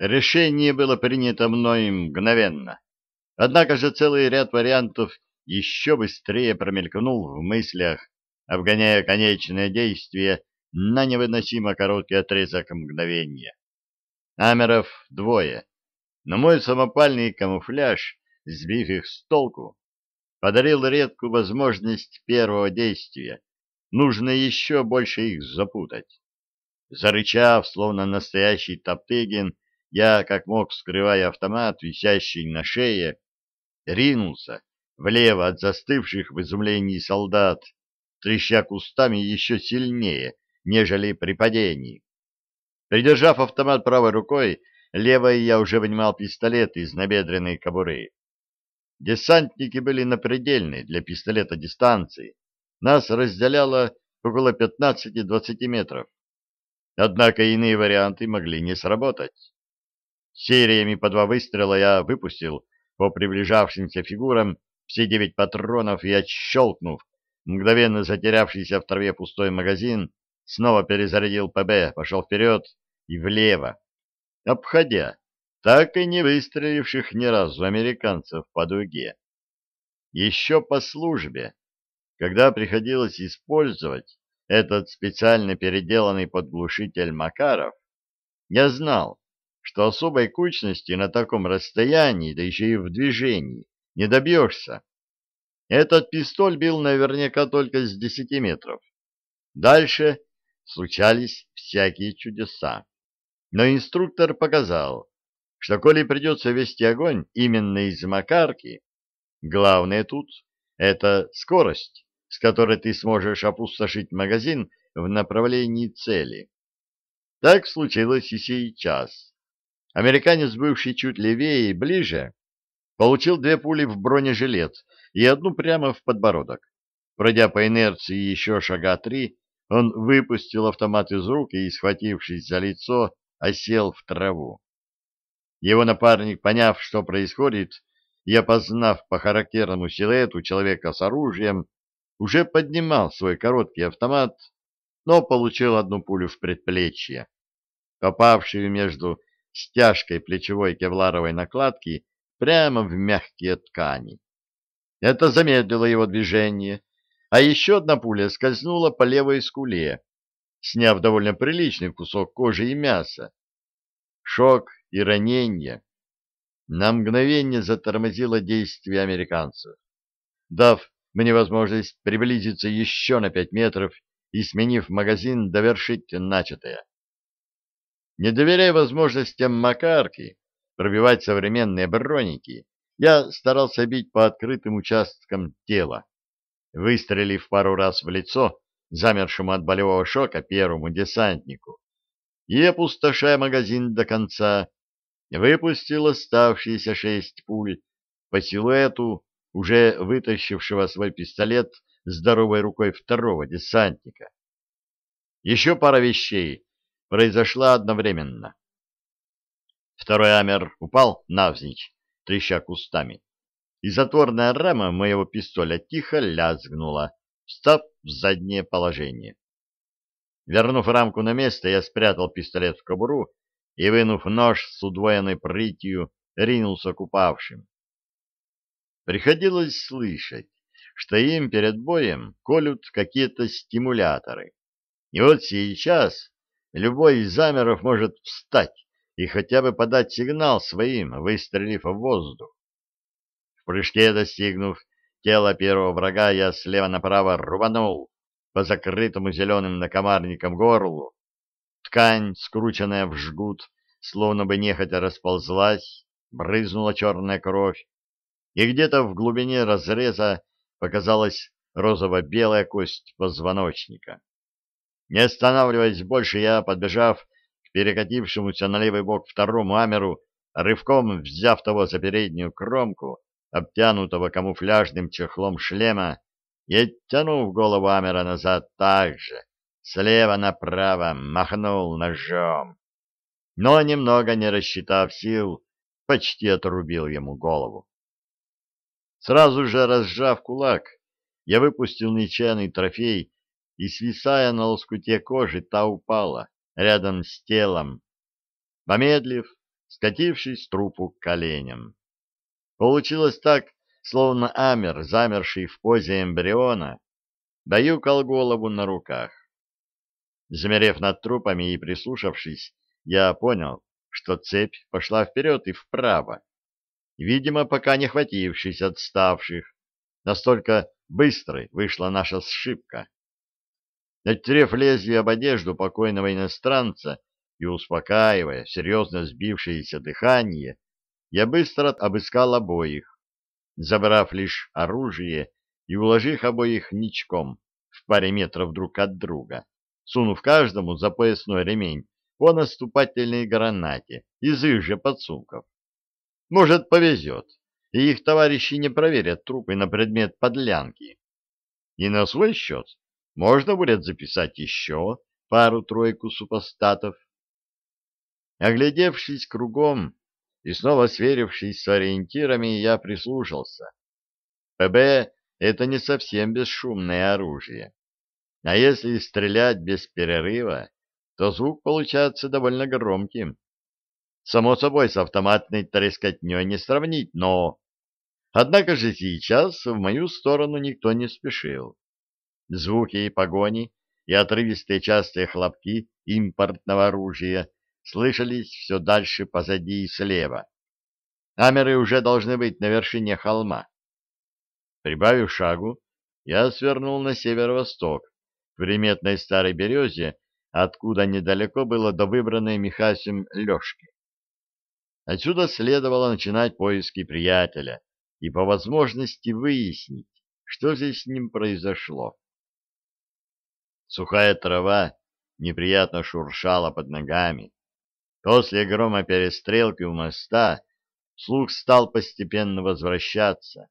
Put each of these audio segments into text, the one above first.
Решение было принято мной мгновенно. Однако же целый ряд вариантов еще быстрее промелькнул в мыслях, обгоняя конечное действие на невыносимо короткий отрезок мгновения. Амеров двое, но мой самопальный камуфляж, сбив их с толку, подарил редкую возможность первого действия. Нужно еще больше их запутать. Зарычав, словно настоящий Топтыгин, я, как мог, скрывая автомат, висящий на шее, ринулся влево от застывших в изумлении солдат, треща кустами еще сильнее, нежели при падении. Придержав автомат правой рукой, левой я уже вынимал пистолет из набедренной кобуры. Десантники были на предельной для пистолета дистанции. Нас разделяло около 15-20 метров. Однако иные варианты могли не сработать. Сериями по два выстрела я выпустил по приближавшимся фигурам все девять патронов и, отщелкнув мгновенно затерявшийся в траве пустой магазин, снова перезарядил ПБ, пошел вперед и влево, обходя так и не выстреливших ни разу американцев по дуге. Еще по службе, когда приходилось использовать этот специально переделанный подглушитель Макаров, я знал, что особой кучности на таком расстоянии, да еще и в движении, не добьешься. Этот пистоль бил наверняка только с десяти метров. Дальше случались всякие чудеса. Но инструктор показал, что коли придется вести огонь именно из макарки, главное тут — это скорость, с которой ты сможешь опустошить магазин в направлении цели. Так случилось и сейчас. Американец, бывший чуть левее и ближе, получил две пули в бронежилет и одну прямо в подбородок. Пройдя по инерции еще шага три, он выпустил автомат из рук и, схватившись за лицо, осел в траву. Его напарник, поняв, что происходит, и опознав по характерному силуэту человека с оружием, уже поднимал свой короткий автомат, но получил одну пулю в предплечье, попавшую между стяжкой плечевой кевларовой накладки прямо в мягкие ткани. Это замедлило его движение, а еще одна пуля скользнула по левой скуле, сняв довольно приличный кусок кожи и мяса. Шок и ранение на мгновение затормозило действие американцев, дав мне возможность приблизиться еще на пять метров и, сменив магазин, довершить начатое. Не доверяя возможностям Макарки пробивать современные броники, я старался бить по открытым участкам тела. Выстрелив пару раз в лицо замершему от болевого шока первому десантнику и, опустошая магазин до конца, выпустил оставшиеся шесть пуль по силуэту уже вытащившего свой пистолет здоровой рукой второго десантника. Еще пара вещей произошла одновременно. Второй амер упал навзничь, треща кустами, и затворная рама моего пистоля тихо лязгнула, встав в заднее положение. Вернув рамку на место, я спрятал пистолет в кобуру и, вынув нож с удвоенной прытью, ринулся к упавшим. Приходилось слышать, что им перед боем колют какие-то стимуляторы. И вот сейчас любой из замеров может встать и хотя бы подать сигнал своим, выстрелив в воздух. В прыжке достигнув тела первого врага, я слева направо рубанул по закрытому зеленым накомарником горлу. Ткань, скрученная в жгут, словно бы нехотя расползлась, брызнула черная кровь, и где-то в глубине разреза показалась розово-белая кость позвоночника. Не останавливаясь больше, я, подбежав к перекатившемуся на левый бок второму амеру, рывком взяв того за переднюю кромку, обтянутого камуфляжным чехлом шлема, и, оттянув голову амера назад так же, слева направо махнул ножом. Но, немного не рассчитав сил, почти отрубил ему голову. Сразу же разжав кулак, я выпустил нечаянный трофей, и, свисая на лоскуте кожи, та упала рядом с телом. Помедлив, скатившись трупу к коленям. Получилось так, словно Амер, замерший в позе эмбриона, даюкал голову на руках. Замерев над трупами и прислушавшись, я понял, что цепь пошла вперед и вправо, видимо, пока не хватившись отставших. Настолько быстрой вышла наша сшибка. Оттерев лезвие об одежду покойного иностранца и успокаивая серьезно сбившееся дыхание, я быстро обыскал обоих, забрав лишь оружие и уложив обоих ничком в паре метров друг от друга, сунув каждому за поясной ремень по наступательной гранате из их же подсумков. Может, повезет, и их товарищи не проверят трупы на предмет подлянки. И на свой счет можно будет записать еще пару-тройку супостатов. Оглядевшись кругом и снова сверившись с ориентирами, я прислушался. ПБ — это не совсем бесшумное оружие. А если стрелять без перерыва, то звук получается довольно громким. Само собой, с автоматной трескотней не сравнить, но... Однако же сейчас в мою сторону никто не спешил. Звуки погони и отрывистые частые хлопки импортного оружия слышались все дальше позади и слева. Амеры уже должны быть на вершине холма. Прибавив шагу, я свернул на северо-восток, к приметной старой березе, откуда недалеко было до выбранной Михасем Лешки. Отсюда следовало начинать поиски приятеля и по возможности выяснить, что здесь с ним произошло. Сухая трава неприятно шуршала под ногами. После грома перестрелки у моста слух стал постепенно возвращаться.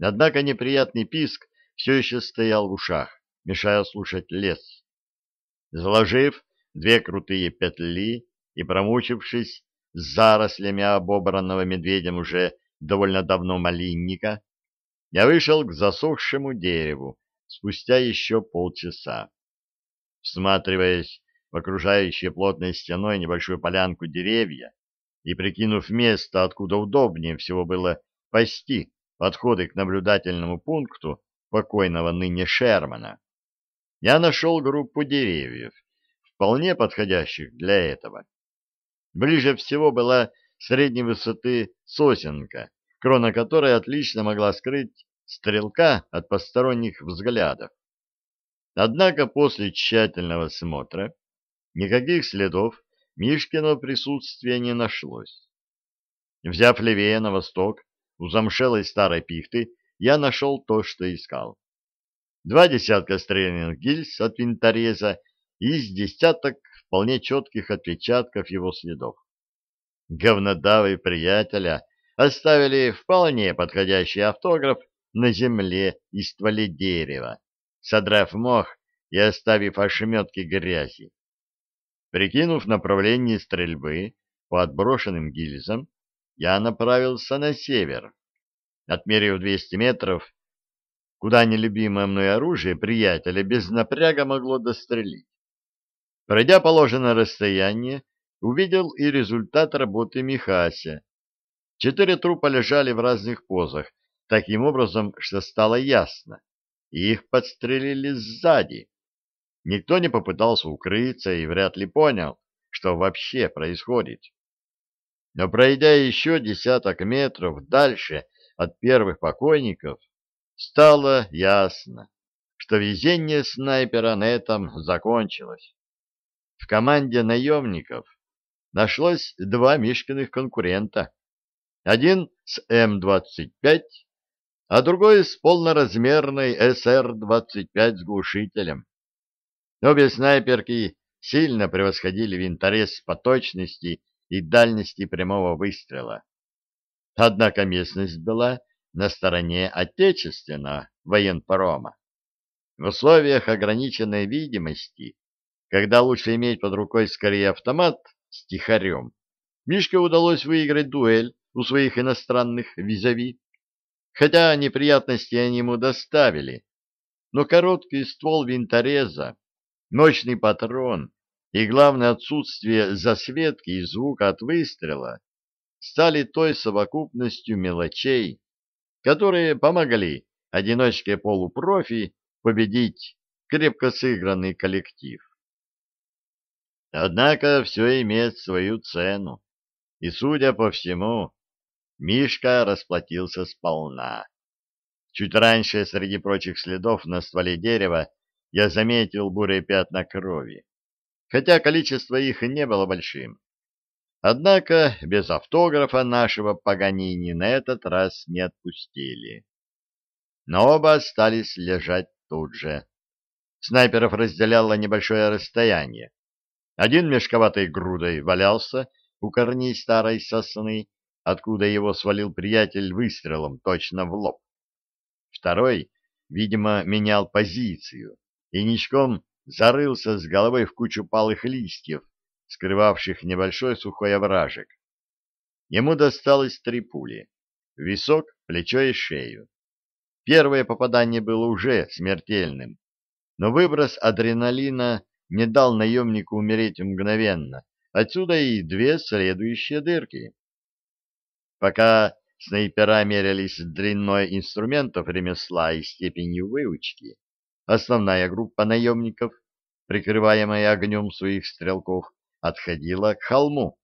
Однако неприятный писк все еще стоял в ушах, мешая слушать лес. Заложив две крутые петли и промучившись с зарослями обобранного медведем уже довольно давно малинника, я вышел к засохшему дереву спустя еще полчаса. Всматриваясь в окружающие плотной стеной небольшую полянку деревья и прикинув место, откуда удобнее всего было пасти подходы к наблюдательному пункту покойного ныне Шермана, я нашел группу деревьев, вполне подходящих для этого. Ближе всего была средней высоты сосенка, крона которой отлично могла скрыть стрелка от посторонних взглядов. Однако после тщательного смотра никаких следов Мишкиного присутствия не нашлось. Взяв левее на восток, у замшелой старой пихты, я нашел то, что искал. Два десятка стрельных гильз от винтореза и с десяток вполне четких отпечатков его следов. Говнодавы приятеля оставили вполне подходящий автограф на земле и стволе дерева, содрав мох и оставив ошметки грязи. Прикинув направление стрельбы по отброшенным гильзам, я направился на север. Отмерив 200 метров, куда нелюбимое мной оружие приятеля без напряга могло дострелить. Пройдя положенное расстояние, увидел и результат работы Михася. Четыре трупа лежали в разных позах, таким образом, что стало ясно. Их подстрелили сзади. Никто не попытался укрыться и вряд ли понял, что вообще происходит. Но пройдя еще десяток метров дальше от первых покойников, стало ясно, что везение снайпера на этом закончилось. В команде наемников нашлось два Мишкиных конкурента. Один с М-25, а другой с полноразмерной СР-25 с глушителем. Обе снайперки сильно превосходили винторез по точности и дальности прямого выстрела. Однако местность была на стороне отечественного военпрома. В условиях ограниченной видимости когда лучше иметь под рукой скорее автомат с тихарем, Мишке удалось выиграть дуэль у своих иностранных визави. Хотя неприятности они ему доставили, но короткий ствол винтореза, мощный патрон и главное отсутствие засветки и звука от выстрела стали той совокупностью мелочей, которые помогли одиночке полупрофи победить крепко сыгранный коллектив. Однако все имеет свою цену, и, судя по всему, Мишка расплатился сполна. Чуть раньше, среди прочих следов на стволе дерева, я заметил бурые пятна крови, хотя количество их и не было большим. Однако без автографа нашего Паганини на этот раз не отпустили. Но оба остались лежать тут же. Снайперов разделяло небольшое расстояние. Один мешковатой грудой валялся у корней старой сосны, откуда его свалил приятель выстрелом точно в лоб. Второй, видимо, менял позицию и ничком зарылся с головой в кучу палых листьев, скрывавших небольшой сухой овражек. Ему досталось три пули — висок, плечо и шею. Первое попадание было уже смертельным, но выброс адреналина не дал наемнику умереть мгновенно, отсюда и две следующие дырки. Пока снайпера мерялись длиной инструментов ремесла и степенью выучки, основная группа наемников, прикрываемая огнем своих стрелков, отходила к холму.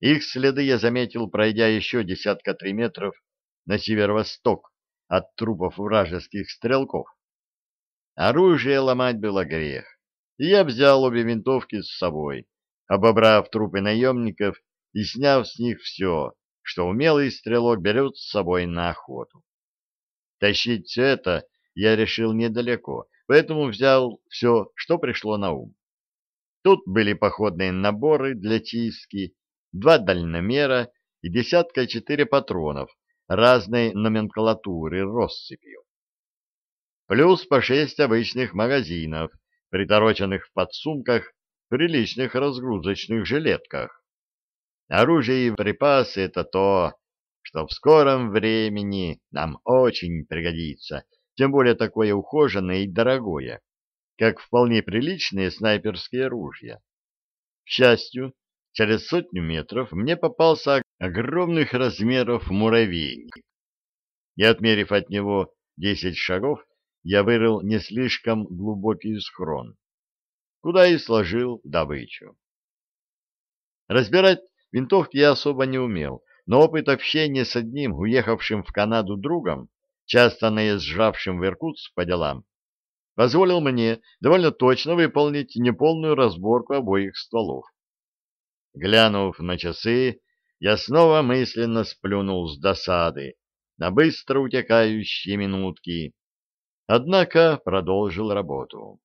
Их следы я заметил, пройдя еще десятка три метров на северо-восток от трупов вражеских стрелков. Оружие ломать было грех, и я взял обе винтовки с собой, обобрав трупы наемников и сняв с них все, что умелый стрелок берет с собой на охоту. Тащить все это я решил недалеко, поэтому взял все, что пришло на ум. Тут были походные наборы для чистки, два дальномера и десятка четыре патронов разной номенклатуры россыпью. Плюс по шесть обычных магазинов, притороченных в подсумках приличных разгрузочных жилетках. Оружие и припасы — это то, что в скором времени нам очень пригодится, тем более такое ухоженное и дорогое, как вполне приличные снайперские ружья. К счастью, через сотню метров мне попался огромных размеров муравейник. И, отмерив от него десять шагов, я вырыл не слишком глубокий схрон, куда и сложил добычу. Разбирать Винтовки я особо не умел, но опыт общения с одним уехавшим в Канаду другом, часто наезжавшим в Иркутск по делам, позволил мне довольно точно выполнить неполную разборку обоих стволов. Глянув на часы, я снова мысленно сплюнул с досады на быстро утекающие минутки, однако продолжил работу.